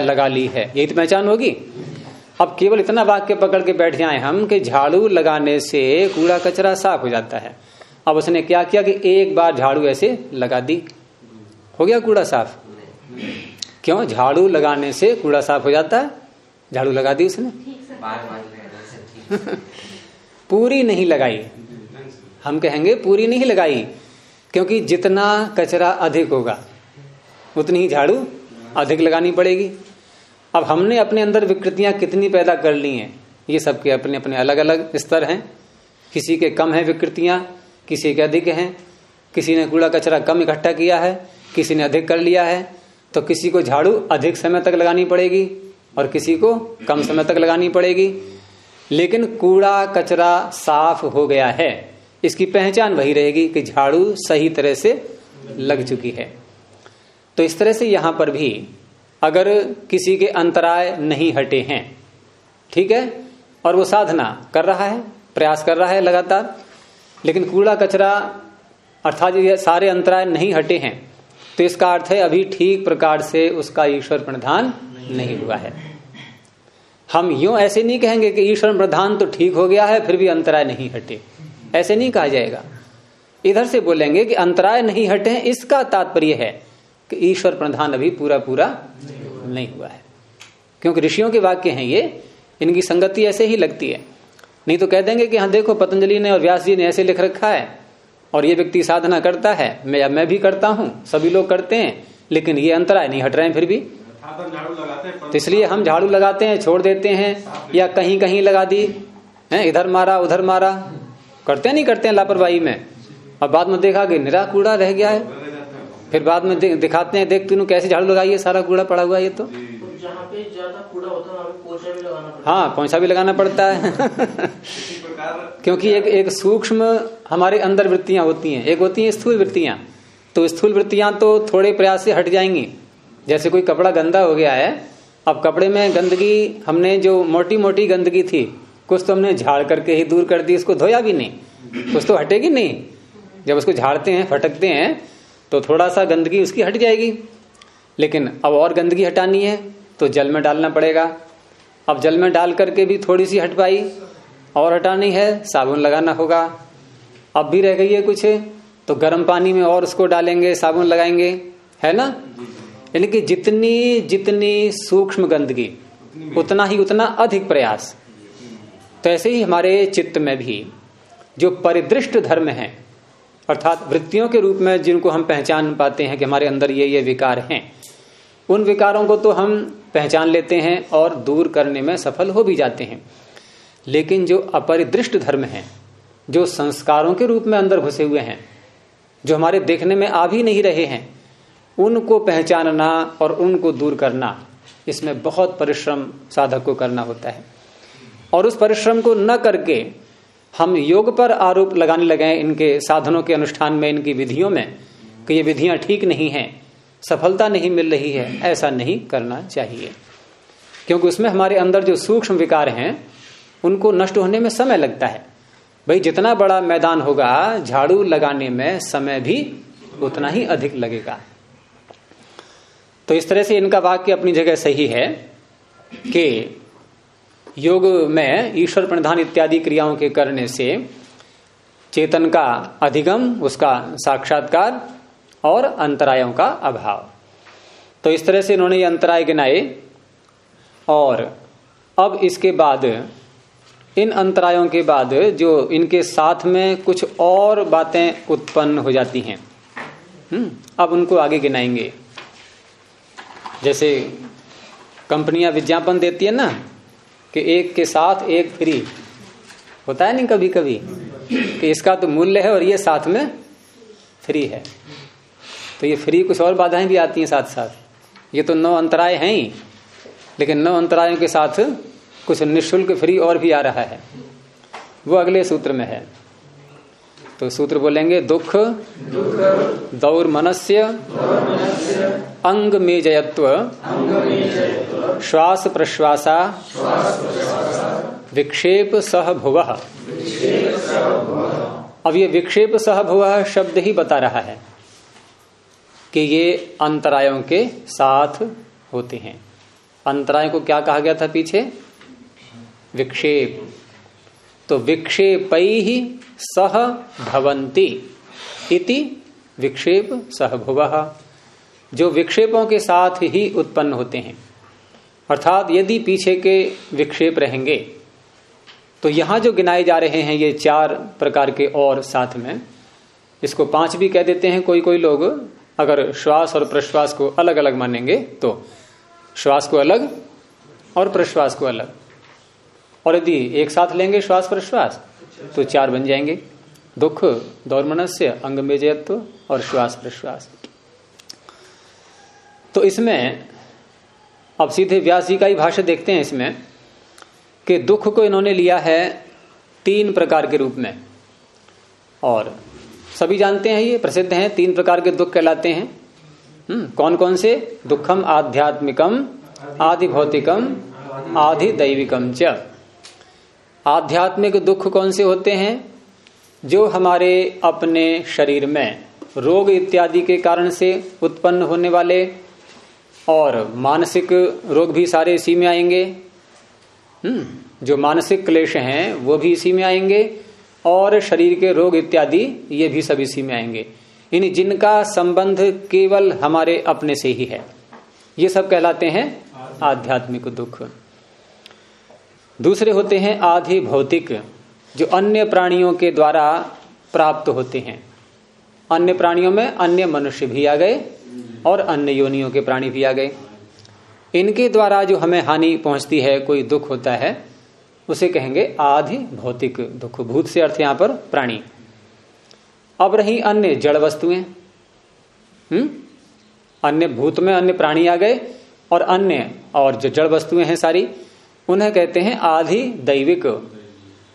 लगा ली है। यही तो पहचान होगी? अब केवल इतना वाक्य पकड़ के बैठ जाए हम कि झाड़ू लगाने से कूड़ा कचरा साफ़ हो जाता है। अब उसने क्या किया कि एक बार झाड़ू ऐसे लगा दी? हो गया कूड़ा साफ़? क्यों? झाड़ू लगाने से कूड़ा साफ़ हो जाता है। झाड़ू लगा दी उसने। पूरी नहीं लगाई। हम कहेंगे पूरी नहीं लगाई, क्योंकि जितना कचरा अधिक होगा, उतनी ही झाड़ू अधिक लगानी पड़ेगी। अब हमने अपने अंदर विकृतियाँ कितनी पैदा कर ली हैं? ये सबके अपने अपने अलग अलग स्तर हैं। किसी के कम है विकृतियाँ, किसी के अधिक हैं। किसी ने कूड़ा कचरा कम इकट्ठा किया है, किसी ने अधिक कर लिया है तो किसी को झाड़ू अधिक समय तक लगानी पड़ेगी और किसी को कम समय तक लगानी पड़ेगी। लेकिन कूड़ा कचरा साफ़ हो गया है। इसकी पहचान वही रहेगी कि झाड़ू सही तरह से लग चुकी है। तो इस तरह से यहाँ पर भी अगर किसी के अंतराय नहीं हटे हैं, ठीक है? और वो साधना कर रहा है, प्रयास कर रहा है लगातार, लेकिन कूड़ा कचरा, अर्थात ये सारे अंतराय नहीं हटे हैं तो इसका अर्थ है अभी ठीक प्रकार से उसका ईश्वर प्रधान नहीं नहीं हुआ है। हम यूँ ऐसे नहीं कहेंगे कि ईश्वर प्रधान तो ठीक हो गया है, फिर भी अंतराय नहीं हटे। ऐसे नहीं कहा जाएगा। इधर से बोलेंगे कि अंतराय नहीं हटे इसका तात्पर्य है कि ईश्वर प्रधान अभी पूरा पूरा नहीं हुआ है। क्योंकि ऋषियों के वाक्य हैं ये, इनकी संगति ऐसे ही लगती है। नहीं तो कह देंगे कि हाँ देखो, पतंजलि ने और व्यास जी ने ऐसे लिख रखा है, और ये व्यक्ति साधना करता है। मैं मैं भी करता हूँ, सभी लोग करते हैं, लेकिन ये अंतराय नहीं हट रहे हैं फिर भी। तो इसलिए हम झाड़ू लगाते हैं, छोड़ देते हैं, या कहीं कहीं लगा दी, है, इधर मारा, उधर मारा। करते नहीं करते हैं लापरवाही में। और बाद में देखा कि निरा कूड़ा रह गया है। फिर बाद में दिखाते हैं देख तू कैसे झाड़ू लगाई है सारा कूड़ा पड़ा हुआ है ये तो। पे ज़्यादा कूड़ा होता है पोछा भी लगाना पड़ता हाँ। पोछा भी लगाना पड़ता है। क्योंकि एक एक सूक्ष्म हमारे अंदर वृत्तियाँ होती हैं। एक होती हैं स्थूल वृत्तियाँ। तो स्थूल वृत्तियाँ तो थोड़े प्रयास से हट जाएँगी। जैसे कोई कपड़ा गंदा हो गया है अब कपड़े में गंदगी हमने जो मोटी मोटी गंदगी थी कुछ तो हमने झाड़ करके ही दूर कर दी उसको धोया भी नहीं। कुछ तो हटेगी नहीं। जब उसको झाड़ते हैं फटकते हैं तो थोड़ा सा गंदगी उसकी हट जाएगी। लेकिन अब और गंदगी हटानी है तो जल में डालना पड़ेगा। अब जल में डाल करके भी थोड़ी सी हट पाई, और हटानी है, साबुन लगाना होगा। अब भी रह गई है कुछ तो गर्म पानी में और उसको डालेंगे, साबुन लगाएँगे। है ना? यानी कि जितनी जितनी सूक्ष्म गंदगी, उतना ही उतना अधिक प्रयास। तो ऐसे ही हमारे चित्त में भी, जो परिदृष्ट धर्म है अर्थात वृत्तियों के रूप में जिनको हम पहचान पाते हैं कि हमारे अंदर ये ये विकार हैं। उन विकारों को तो हम पहचान लेते हैं और दूर करने में सफल हो भी जाते हैं। लेकिन जो अपरिदृष्ट धर्म है, जो संस्कारों के रूप में अंदर घुसे हुए हैं, जो हमारे देखने में आ भी नहीं रहे हैं, उनको पहचानना और उनको दूर करना, इसमें बहुत परिश्रम साधक को करना होता है। और उस परिश्रम को न करके हम योग पर आरोप लगाने लगे इनके साधनों के अनुष्ठान में, इनकी विधियों में, कि ये विधियाँ ठीक नहीं हैं, सफलता नहीं मिल रही है, ऐसा नहीं करना चाहिए। क्योंकि उसमें हमारे अंदर जो सूक्ष्म विकार हैं, उनको नष्ट होने में समय लगता है। भाई, जितना बड़ा मैदान होगा, झाड़ू लगाने में समय भी उतना ही अधिक लगेगा। तो इस तरह से इनका वाक्य अपनी जगह सही है कि योग में ईश्वर प्रणधान इत्यादि क्रियाओं के करने से चेतन का अधिगम, उसका साक्षात्कार और अंतरायों का अभाव। तो इस तरह से इन्होंने ये अंतराय गिनाए और अब इसके बाद, इन अंतरायों के बाद जो इनके साथ में कुछ और बातें उत्पन्न हो जाती हैं हम्म अब उनको आगे गिनाएँगे। जैसे कंपनियाँ विज्ञापन देती है ना कि एक के साथ एक फ्री। होता है नहीं कभी कभी कि इसका तो मूल्य है और ये साथ में फ्री है। तो ये फ्री कुछ और बाधाएँ भी आती हैं साथ साथ ये तो नौ अंतराय हैं ही, लेकिन नौ अंतरायों के साथ कुछ निशुल्क फ्री और भी आ रहा है। वो अगले सूत्र में है। तो सूत्र बोलेंगे, दुख, दौर मनस्य, अंग में जयत्व श्वास प्रश्वासा, विक्षेप सह भुव। अब ये विक्षेप सह भुव शब्द ही बता रहा है कि ये अंतरायों के साथ होते हैं। अंतराय को क्या कहा गया था पीछे? विक्षेप। तो विक्षेप ही सह भवंती इति विक्षेप सह भुव जो विक्षेपों के साथ ही उत्पन्न होते हैं। अर्थात यदि पीछे के विक्षेप रहेंगे तो यहाँ जो गिनाए जा रहे हैं, ये चार प्रकार के और साथ में, इसको पाँच भी कह देते हैं कोई कोई लोग। अगर श्वास और प्रश्वास को अलग अलग मानेंगे तो श्वास को अलग और प्रश्वास को अलग। और यदि एक साथ लेंगे श्वास प्रश्वास तो चार बन जाएँगे। दुख, दौर्मनस्य अंग और श्वास प्रश्वास। तो इसमें, अब सीधे व्यास जी का ही भाष्य देखते हैं इसमें, कि दुख को इन्होंने लिया है तीन प्रकार के रूप में। और सभी जानते हैं ये, प्रसिद्ध हैं, तीन प्रकार के दुख कहलाते हैं। हम्म कौन कौन से? दुखम आध्यात्मिकम आदि भौतिकम आधि दैविकम च। आध्यात्मिक दुख कौन से होते हैं? जो हमारे अपने शरीर में रोग इत्यादि के कारण से उत्पन्न होने वाले और मानसिक रोग भी सारे इसी में आएँगे। हम्म जो मानसिक क्लेश हैं वो भी इसी में आएँगे और शरीर के रोग इत्यादि ये भी सब इसी में आएँगे। यानी जिनका संबंध केवल हमारे अपने से ही है। ये सब कहलाते हैं आध्यात्मिक दुख। दूसरे होते हैं आधि भौतिक, जो अन्य प्राणियों के द्वारा प्राप्त होते हैं। अन्य प्राणियों में अन्य मनुष्य भी आ गए और अन्य योनियों के प्राणी भी आ गए। इनके द्वारा जो हमें हानि पहुँचती है, कोई दुख होता है, उसे कहेंगे आधि भौतिक दुख भूत से अर्थ यहाँ पर प्राणी। अब रही अन्य जड़ वस्तुएँ। हम्म? अन्य भूत में अन्य प्राणी आ गए और अन्य, और जो जड़ वस्तुएँ हैं सारी उन्हें कहते हैं आधि दैविक,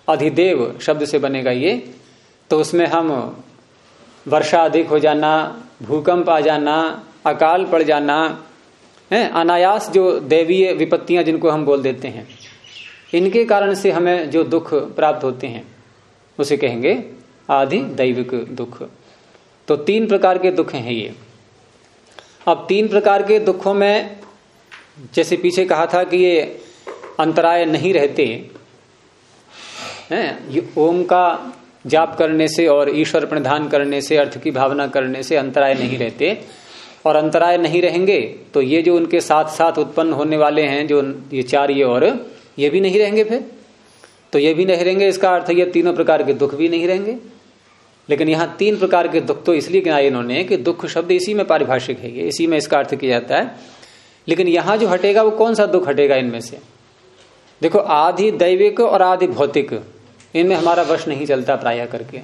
अधिदेव शब्द से बनेगा ये। तो उसमें हम वर्षा अधिक हो जाना, भूकंप आ जाना, अकाल पड़ जाना, है, अनायास जो दैवीय विपत्तियाँ जिनको हम बोल देते हैं, इनके कारण से हमें जो दुख प्राप्त होते हैं, उसे कहेंगे आधि दैविक दुख। तो तीन प्रकार के दुख हैं ये। अब तीन प्रकार के दुखों में, जैसे पीछे कहा था कि ये अंतराय नहीं रहते। हैं? ओम का जाप करने से और ईश्वर प्रणधान करने से, अर्थ की भावना करने से अंतराय नहीं रहते। और अंतराय नहीं रहेंगे तो ये जो उनके साथ साथ उत्पन्न होने वाले हैं, जो ये चार, ये और, ये भी नहीं रहेंगे फिर। तो ये भी नहीं रहेंगे, इसका अर्थ ये तीनों प्रकार के दुख भी नहीं रहेंगे। लेकिन यहाँ तीन प्रकार के दुख तो इसलिए गिनाए इन्होंने कि दुख शब्द इसी में पारिभाषिक है इसी में इसका अर्थ किया जाता है। लेकिन यहाँ जो हटेगा, वो कौन सा दुख हटेगा इनमें से? देखो आधि दैविक और आधि भौतिक, इनमें हमारा वश नहीं चलता प्राय करके।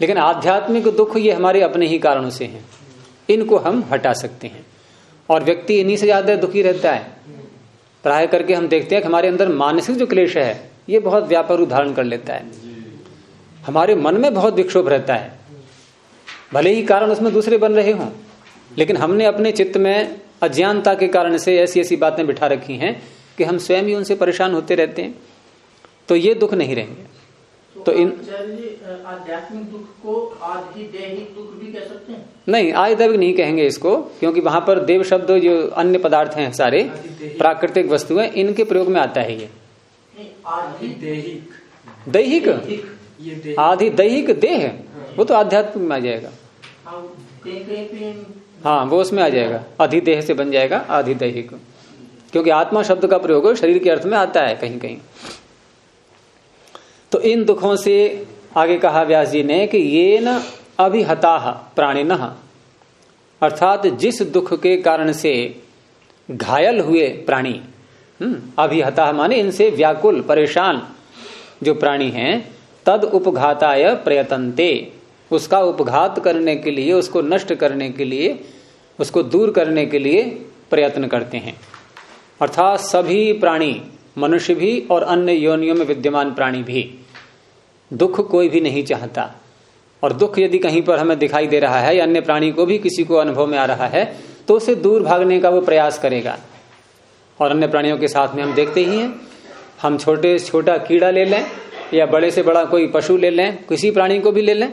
लेकिन आध्यात्मिक दुख ये हमारे अपने ही कारणों से हैं। इनको हम हटा सकते हैं। और व्यक्ति इन्हीं से ज़्यादा दुखी रहता है। प्राय करके हम देखते हैं कि हमारे अंदर मानसिक जो क्लेश है, ये बहुत व्यापक धारण कर लेता है। हमारे मन में बहुत विक्षोभ रहता है। भले ही कारण उसमें दूसरे बन रहे हों, लेकिन हमने अपने चित्त में अज्ञानता के कारण से ऐसी ऐसी बातें बिठा रखी हैं कि हम स्वयं ही उनसे परेशान होते रहते हैं तो ये दुख नहीं रहेंगे। तो इन आध्यात्मिक दुख को आधि दैहिक दुख भी कह सकते हैं? नहीं आय दैविक नहीं कहेंगे इसको क्योंकि वहाँ पर देव शब्द जो अन्य पदार्थ हैं सारे प्राकृतिक वस्तुएँ इनके प्रयोग में आता है ये। दैहिक। दैहिक? दैहिक। देह आधि दैहिक देह? वो तो आध्यात्मिक में आ जाएगा। हाँ हाँ वो उसमें आ जाएगा। अधिदेह से बन जाएगा अधिदैहिक क्योंकि आत्मा शब्द का प्रयोग शरीर के अर्थ में आता है कहीं कहीं। तो इन दुखों से आगे कहा व्यास जी ने कि ये न अभिहता प्राणिन। अर्थात जिस दुख के कारण से घायल हुए प्राणी हम्म, अभिहता माने इनसे व्याकुल परेशान जो प्राणी हैं तद उपघाताय प्रयतनते। उसका उपघात करने के लिए उसको नष्ट करने के लिए उसको दूर करने के लिए प्रयत्न करते हैं। अर्थात सभी प्राणी, मनुष्य भी और अन्य योनियों में विद्यमान प्राणी भी। दुख कोई भी नहीं चाहता। और दुख यदि कहीं पर हमें दिखाई दे रहा है या अन्य प्राणी को भी किसी को अनुभव में आ रहा है तो उसे दूर भागने का वो प्रयास करेगा। और अन्य प्राणियों के साथ में हम देखते ही हैं, हम छोटे छोटा कीड़ा ले लें या बड़े से बड़ा कोई पशु ले लें, किसी प्राणी को भी ले लें,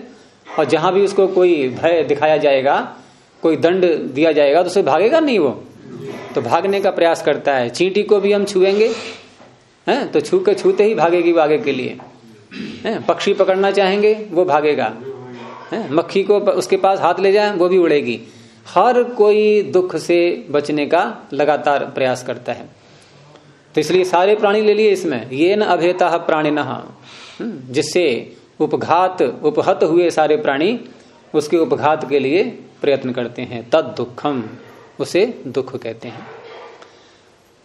और जहाँ भी उसको कोई भय दिखाया जाएगा, कोई दंड दिया जाएगा तो उसे भागेगा नहीं वो। तो भागने का प्रयास करता है। चींटी को भी हम छुएँगे? हैं? तो छू के छूते ही भागेगी वो आगे के लिए। हैं? पक्षी पकड़ना चाहेंगे, वो भागेगा। हैं? मक्खी को उसके पास हाथ ले जाए, वो भी उड़ेगी। हर कोई दुख से बचने का लगातार प्रयास करता है। तो इसलिए सारे प्राणी ले लिए इसमें। ये न अभेता प्राणी न जिससे उपघात, उपहत हुए सारे प्राणी, उसके उपघात के लिए प्रयत्न करते हैं। तद दुखम उसे दुख कहते हैं।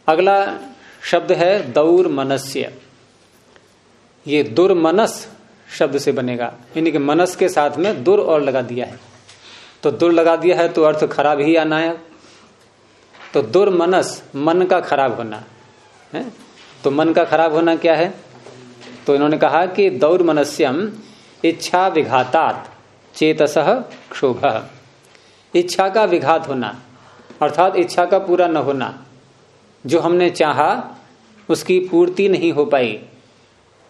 अगला शब्द है दौर मनस्य ये दुर्मनस शब्द से बनेगा। यानी कि मनस के साथ में दुर और लगा दिया है। तो दुर लगा दिया है तो अर्थ खराब ही आना है। तो दुर्मनस, मन का खराब होना। है? तो मन का खराब होना क्या है? तो इन्होंने कहा कि दौर मनस्यम इच्छा विघातात, चेतस क्षोभ। इच्छा का विघात होना। अर्थात इच्छा का पूरा न होना। जो हमने चाहा, उसकी पूर्ति नहीं हो पाई।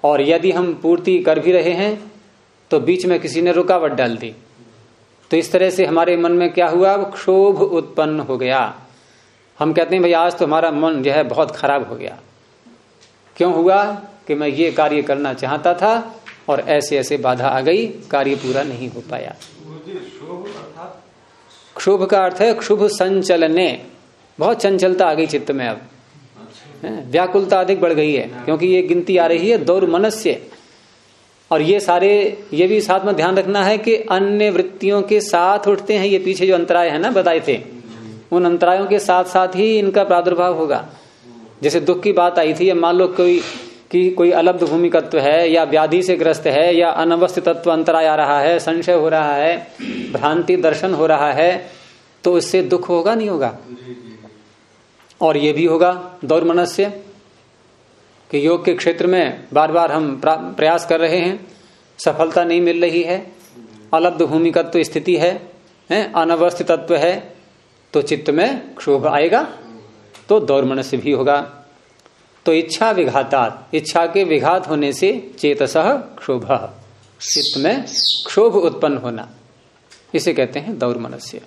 और यदि हम पूर्ति कर भी रहे हैं तो बीच में किसी ने रुकावट डाल दी। तो इस तरह से हमारे मन में क्या हुआ? क्षोभ उत्पन्न हो गया। हम कहते हैं, भाई, आज तो हमारा मन जो है बहुत खराब हो गया। क्यों हुआ? कि मैं ये कार्य करना चाहता था और ऐसे ऐसे बाधा आ गई, कार्य पूरा नहीं हो पाया। क्षुभ का अर्थ है क्षुभ संचलने। बहुत चंचलता आ गई चित्त में अब। व्याकुलता अधिक बढ़ गई है क्योंकि ये गिनती आ रही है दौर मनस्य और ये सारे ये भी साथ में ध्यान रखना है कि अन्य वृत्तियों के साथ उठते हैं ये पीछे जो अंतराय है ना बताए थे। उन अंतरायों के साथ साथ ही इनका प्रादुर्भाव होगा। जैसे दुख की बात आई थी मान लो कोई कि कोई अलब्ध भूमिकत्व है या व्याधि से ग्रस्त है या अनवस्थित तत्व अंतराय आ रहा है संशय हो रहा है भ्रांति दर्शन हो रहा है तो इससे दुख होगा नहीं होगा? और ये भी होगा दौर मनस्य कि योग के क्षेत्र में बार बार हम प्रयास कर रहे हैं सफलता नहीं मिल रही है अलब्ध भूमिकत्व स्थिति है, अनवस्थित तत्व है तो चित्त में क्षोभ आएगा तो दौर मनस्य भी होगा। तो इच्छा विघातात। इच्छा के विघात होने से चेतस क्षोभ। चित्त में क्षोभ उत्पन्न होना। इसे कहते हैं दौर मनस्य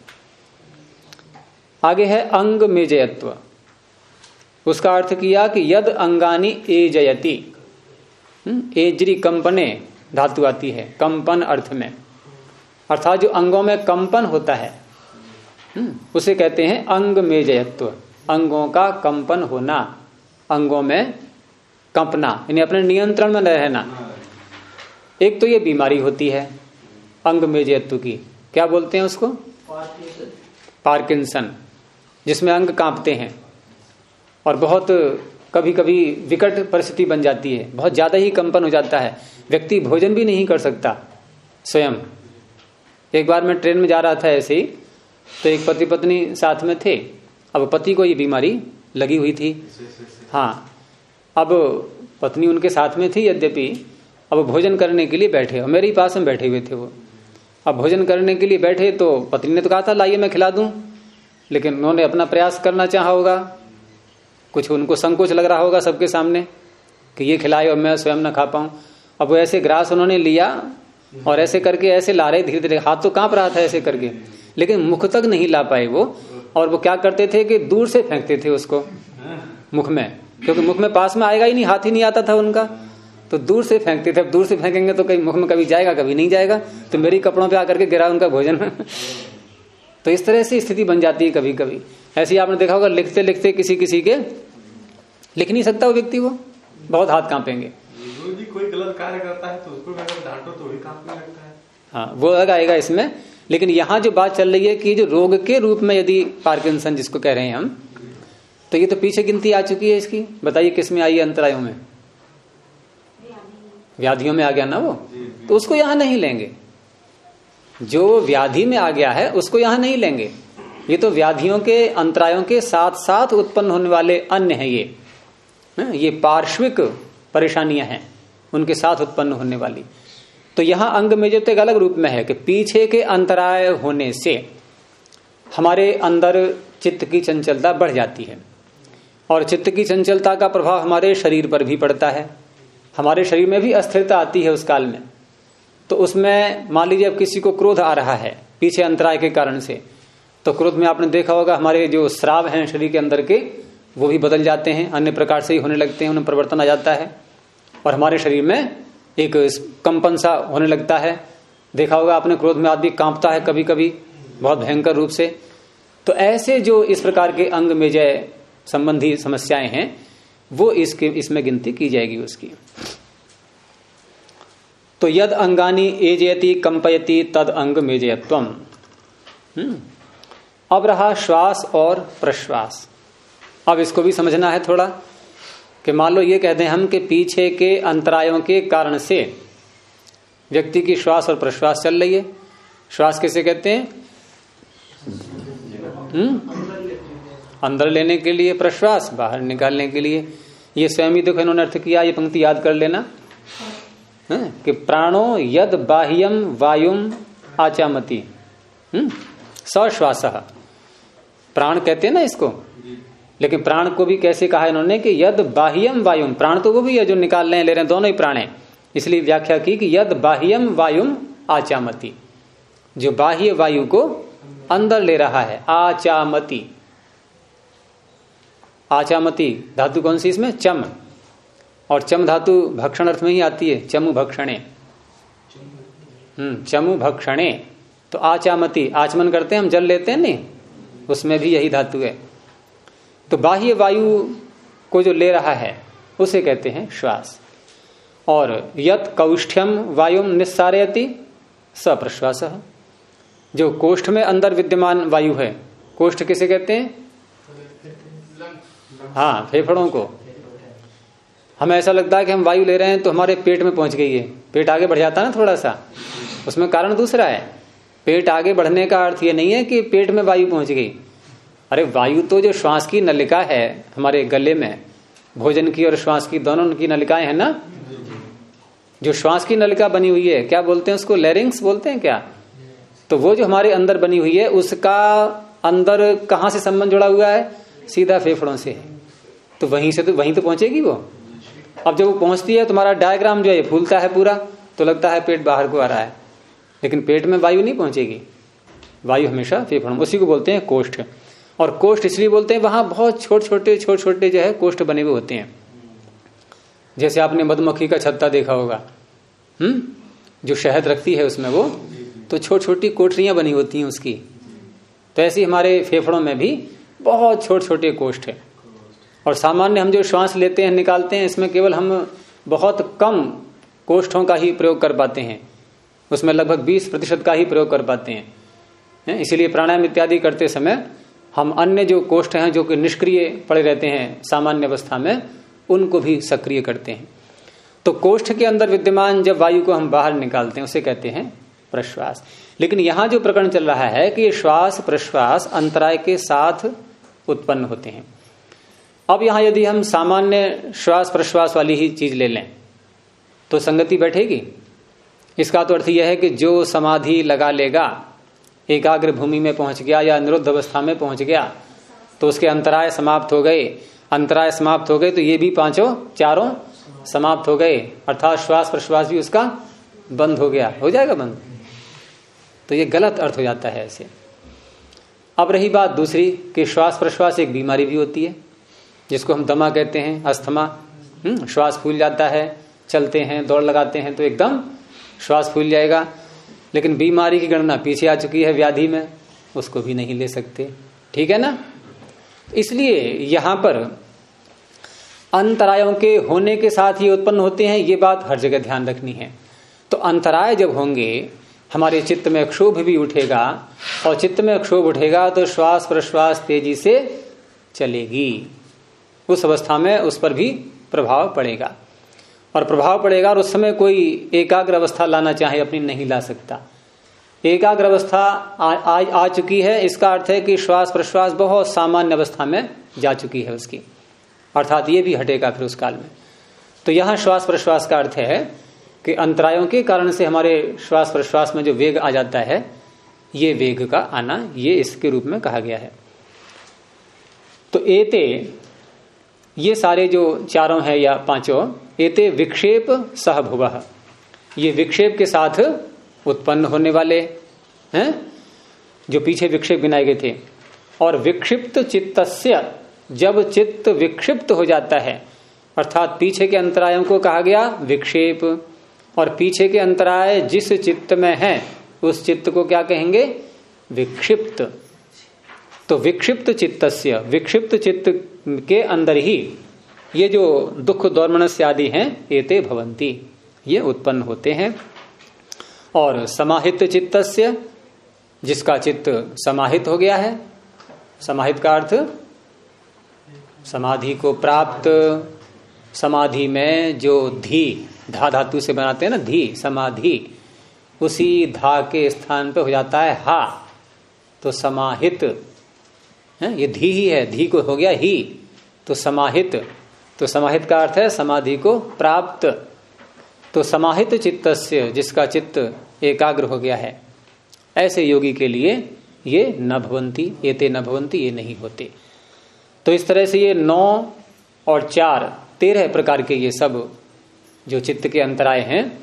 आगे है अंग में जयत्व उसका अर्थ किया कि यद अंगानी ए जयती हम्म, एजरी कंपने धातु आती है कंपन अर्थ में। अर्थात जो अंगों में कंपन होता है हम्म, उसे कहते हैं अंग में जयत्व अंगों का कंपन होना। अंगों में कंपना, यानी अपने नियंत्रण में रहना। एक तो ये बीमारी होती है, अंग मेजत्व की। क्या बोलते हैं उसको? पार्किंसन। जिसमें अंग कांपते हैं। और बहुत कभी कभी विकट परिस्थिति बन जाती है। बहुत ज़्यादा ही कंपन हो जाता है। व्यक्ति भोजन भी नहीं कर सकता, स्वयं। एक बार मैं ट्रेन में जा रहा था ऐसे ही तो एक पति पत्नी साथ में थे। अब पति को ये बीमारी लगी हुई थी। हाँ अब पत्नी उनके साथ में थी, यद्यपि अब भोजन करने के लिए बैठे मेरे ही पास में बैठे हुए थे वो। अब भोजन करने के लिए बैठे तो पत्नी ने तो कहा था, लाइए, मैं खिला दूँ। लेकिन उन्होंने अपना प्रयास करना चाहा होगा। कुछ उनको संकोच लग रहा होगा सबके सामने कि ये खिलाए और मैं स्वयं ना खा पाऊँ। अब वो ऐसे ग्रास उन्होंने लिया और ऐसे करके ऐसे ला रहे धीरे धीरे, हाथ तो काँप रहा था ऐसे करके, लेकिन मुख तक नहीं ला पाए वो। और वो क्या करते थे कि दूर से फेंकते थे उसको। मुख में। क्योंकि मुख में पास में आएगा ही नहीं हाथ ही नहीं आता था उनका। तो दूर से फेंकते थे। अब दूर से फेंकेंगे तो कहीं मुख में कभी जाएगा कभी नहीं जाएगा। तो मेरी कपड़ों पे आकर के गिरा उनका भोजन। तो इस तरह से स्थिति बन जाती है कभी कभी ऐसे आपने देखा होगा लिखते लिखते किसी किसी के लिख नहीं सकता वो व्यक्ति वो। बहुत हाथ कांपेंगे। कोई गलत कार्य करता है तो उसको डांटो तो भी कांपने लगता है। हाँ वो अलग आएगा इसमें। लेकिन यहाँ जो बात चल रही है कि जो रोग के रूप में यदि पार्किंसन जिसको कह रहे हैं हम तो ये तो पीछे गिनती आ चुकी है इसकी। बताइए किसमें आई अंतरायों में? व्याधियों में आ गया ना वो? तो उसको यहाँ नहीं लेंगे। जो व्याधि में आ गया है उसको यहाँ नहीं लेंगे। ये तो व्याधियों के अंतरायों के साथ साथ उत्पन्न होने वाले अन्य है ये। हाँ, ये पार्श्विक परेशानियाँ हैं उनके साथ उत्पन्न होने वाली। तो यहाँ अंग में जो तो एक अलग रूप में है कि पीछे के अंतराय होने से हमारे अंदर चित्त की चंचलता बढ़ जाती है। और चित्त की चंचलता का प्रभाव हमारे शरीर पर भी पड़ता है। हमारे शरीर में भी अस्थिरता आती है उस काल में। तो उसमें मान लीजिए अब किसी को क्रोध आ रहा है, पीछे अंतराय के कारण से तो क्रोध में आपने देखा होगा हमारे जो श्राव हैं शरीर के अंदर के, वो भी बदल जाते हैं, अन्य प्रकार से ही होने लगते हैं उन्हें परिवर्तन आ जाता है। और हमारे शरीर में एक कंपन सा होने लगता है। देखा होगा आपने क्रोध में आदमी कांपता है कभी कभी बहुत भयंकर रूप से। तो ऐसे जो इस प्रकार के अंग में जय संबंधी समस्याएँ हैं, वो इसके, इसमें गिनती की जाएगी उसकी। तो यद अंगानी एजयति कंपयति तद अंग मेजयत्व हम्म। अब रहा श्वास और प्रश्वास। अब इसको भी समझना है थोड़ा, कि मान लो ये कहते हैं हम कि पीछे के अंतरायों के कारण से व्यक्ति की श्वास और प्रश्वास चल रही है। श्वास किसे कहते हैं? हम्म। अंदर लेने के लिए प्रश्वास बाहर निकालने के लिए। ये स्वयं ही देखो इन्होंने अर्थ किया ये पंक्ति याद कर लेना। है कि प्राणो यद बाह्यम वायुम आचामती। हम्म सश्वास। प्राण कहते हैं ना इसको? लेकिन प्राण को भी कैसे कहा इन्होंने कि यद बाह्यम वायुम प्राण तो वो भी है जो निकाल रहे हैं ले रहे हैं दोनों ही प्राण है। इसलिए व्याख्या की कि यद बाह्यम वायुम आचामती। जो बाह्य वायु को अंदर ले रहा है आचामती। आचामती धातु कौन सी इसमें? चम। और चम धातु भक्षण अर्थ में ही आती है, चमु भक्षणे। हम्म चमु भक्षणे। तो आचामती, आचमन करते हैं, हम जल लेते हैं, नहीं? उसमें भी यही धातु है। तो बाह्य वायु को जो ले रहा है, उसे कहते हैं श्वास। और यत कौष्ठ्यम वायु निस्सारयति, सप्रश्वास। जो कोष्ठ में अंदर विद्यमान वायु है, कोष्ठ किसे कहते हैं? हाँ फेफड़ों को। हमें ऐसा लगता है कि हम वायु ले रहे हैं तो हमारे पेट में पहुँच गई है। पेट आगे बढ़ जाता है ना थोड़ा सा उसमें कारण दूसरा है। पेट आगे बढ़ने का अर्थ ये नहीं है कि पेट में वायु पहुँच गई। अरे, वायु तो जो श्वास की नलिका है हमारे गले में, भोजन की और श्वास की दोनों की नलिकाएँ हैं ना? जो श्वास की नलिका बनी हुई है, क्या बोलते हैं उसको? लेरिंग्स बोलते हैं क्या? तो वो जो हमारे अंदर बनी हुई है, उसका अंदर कहाँ से संबंध जुड़ा हुआ है? सीधा फेफड़ों से। है तो वहीं से तो वहीं तो पहुंचेगी वो? अब जब वो पहुँचती है, तुम्हारा डायग्राम जो है फूलता है पूरा तो लगता है पेट बाहर को आ रहा है। लेकिन पेट में वायु नहीं पहुंचेगी। वायु हमेशा फेफड़ों, उसी को बोलते हैं कोष्ठ। और कोष्ठ इसलिए बोलते हैं, वहाँ बहुत छोटे छोटे छोटे छोटे जो है कोष्ठ बने हुए होते हैं। जैसे आपने मधुमक्खी का छत्ता देखा होगा हम्म? जो शहद रखती है उसमें वो तो छोटी छोटी कोठरियाँ बनी होती हैं उसकी। तो ऐसी हमारे फेफड़ों में भी बहुत छोटे छोटे कोष्ठ है। और सामान्य हम जो श्वास लेते हैं, निकालते हैं, इसमें केवल हम बहुत कम कोष्ठों का ही प्रयोग कर पाते हैं। उसमें लगभग 20 प्रतिशत का ही प्रयोग कर पाते हैं। इसीलिए प्राणायाम इत्यादि करते समय हम अन्य जो कोष्ठ हैं, जो कि निष्क्रिय पड़े रहते हैं सामान्य अवस्था में, उनको भी सक्रिय करते हैं। तो कोष्ठ के अंदर विद्यमान जब वायु को हम बाहर निकालते हैं, उसे कहते हैं प्रश्वास। लेकिन यहाँ जो प्रकरण चल रहा है कि श्वास प्रश्वास अंतराय के साथ उत्पन्न होते हैं। अब यहाँ यदि हम सामान्य श्वास प्रश्वास वाली ही चीज़ ले लें तो संगति बैठेगी। इसका तो अर्थ यह है कि जो समाधि लगा लेगा, एकाग्र भूमि में पहुँच गया या निरुद्ध अवस्था में पहुँच गया तो उसके अंतराय समाप्त हो गए। अंतराय समाप्त हो गए तो ये भी पाँचों चारों समाप्त हो गए, अर्थात श्वास प्रश्वास भी उसका बंद हो गया। हो जाएगा बंद? तो ये गलत अर्थ हो जाता है ऐसे। अब रही बात दूसरी कि श्वास प्रश्वास एक बीमारी भी होती है। जिसको हम दमा कहते हैं अस्थमा हम्म, श्वास फूल जाता है चलते हैं दौड़ लगाते हैं तो एकदम श्वास फूल जाएगा। लेकिन बीमारी की गणना पीछे आ चुकी है व्याधि में उसको भी नहीं ले सकते। ठीक है ना? इसलिए यहाँ पर अंतरायों के होने के साथ ही उत्पन्न होते हैं ये बात हर जगह ध्यान रखनी है। तो अंतराय जब होंगे हमारे चित्त में क्षोभ भी उठेगा और चित्त में क्षोभ उठेगा तो श्वास प्रश्वास तेज़ी से चलेगी। उस अवस्था में उस पर भी प्रभाव पड़ेगा। और प्रभाव पड़ेगा और उस समय कोई एकाग्र अवस्था लाना चाहे अपनी नहीं ला सकता। एकाग्र अवस्था आ, आ, आ चुकी है इसका अर्थ है कि श्वास प्रश्वास बहुत सामान्य अवस्था में जा चुकी है उसकी। अर्थात ये भी हटेगा फिर उस काल में। तो यहाँ श्वास प्रश्वास का अर्थ है कि अंतरायों के कारण से हमारे श्वास प्रश्वास में जो वेग आ जाता है ये वेग का आना ये इसके रूप में कहा गया है। तो एते ये सारे जो चारों है या पाँचों, एते विक्षेप सहभुव ये विक्षेप के साथ उत्पन्न होने वाले हैं, जो पीछे विक्षेप गिनाए गए थे। और विक्षिप्त चित्तस्य, जब चित्त विक्षिप्त हो जाता है, अर्थात पीछे के अंतरायों को कहा गया विक्षेप, और पीछे के अंतराय जिस चित्त में है, उस चित्त को क्या कहेंगे? विक्षिप्त। तो विक्षिप्त चित्तस्य, विक्षिप्त चित्त के अंदर ही ये जो दुख दौर्मनस्य आदि हैं, एते भवंती ये उत्पन्न होते हैं। और समाहित चित्तस्य, जिसका चित्त समाहित हो गया है, समाहित का अर्थ, समाधि को प्राप्त, समाधि में जो धी, धा धातु से बनाते हैं ना, धी, समाधि, उसी धा के स्थान पे हो जाता है हा। तो समाहित है? ये धी ही है, धी को हो गया ही। तो समाहित तो समाहित का अर्थ है समाधि को प्राप्त। तो समाहित चित्त जिसका चित्त एकाग्र हो गया है, ऐसे योगी के लिए ये न भवंती एते न भवंती, ये नहीं होते। तो इस तरह से ये नौ और चार, तेरह प्रकार के ये सब जो चित्त के अंतराय हैं,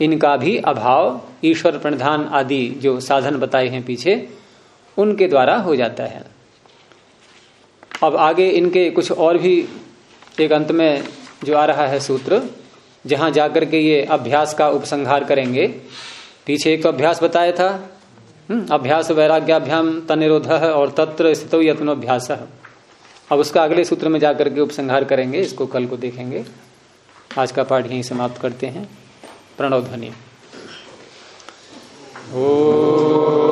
इनका भी अभाव, ईश्वर प्रणधान आदि जो साधन बताए हैं पीछे, उनके द्वारा हो जाता है। अब आगे इनके कुछ और भी एक अंत में जो आ रहा है सूत्र जहाँ जाकर के ये अभ्यास का उपसंहार करेंगे। पीछे एक तो अभ्यास बताया था हम्म, अभ्यास वैराग्याभ्याम तनिरोध और तत्र स्थित यत्नोभ्यास। अब उसका अगले सूत्र में जाकर के उपसंहार करेंगे इसको कल को देखेंगे। आज का पाठ यहीं समाप्त करते हैं। प्रणव ध्वनि। सर्वेभ्यो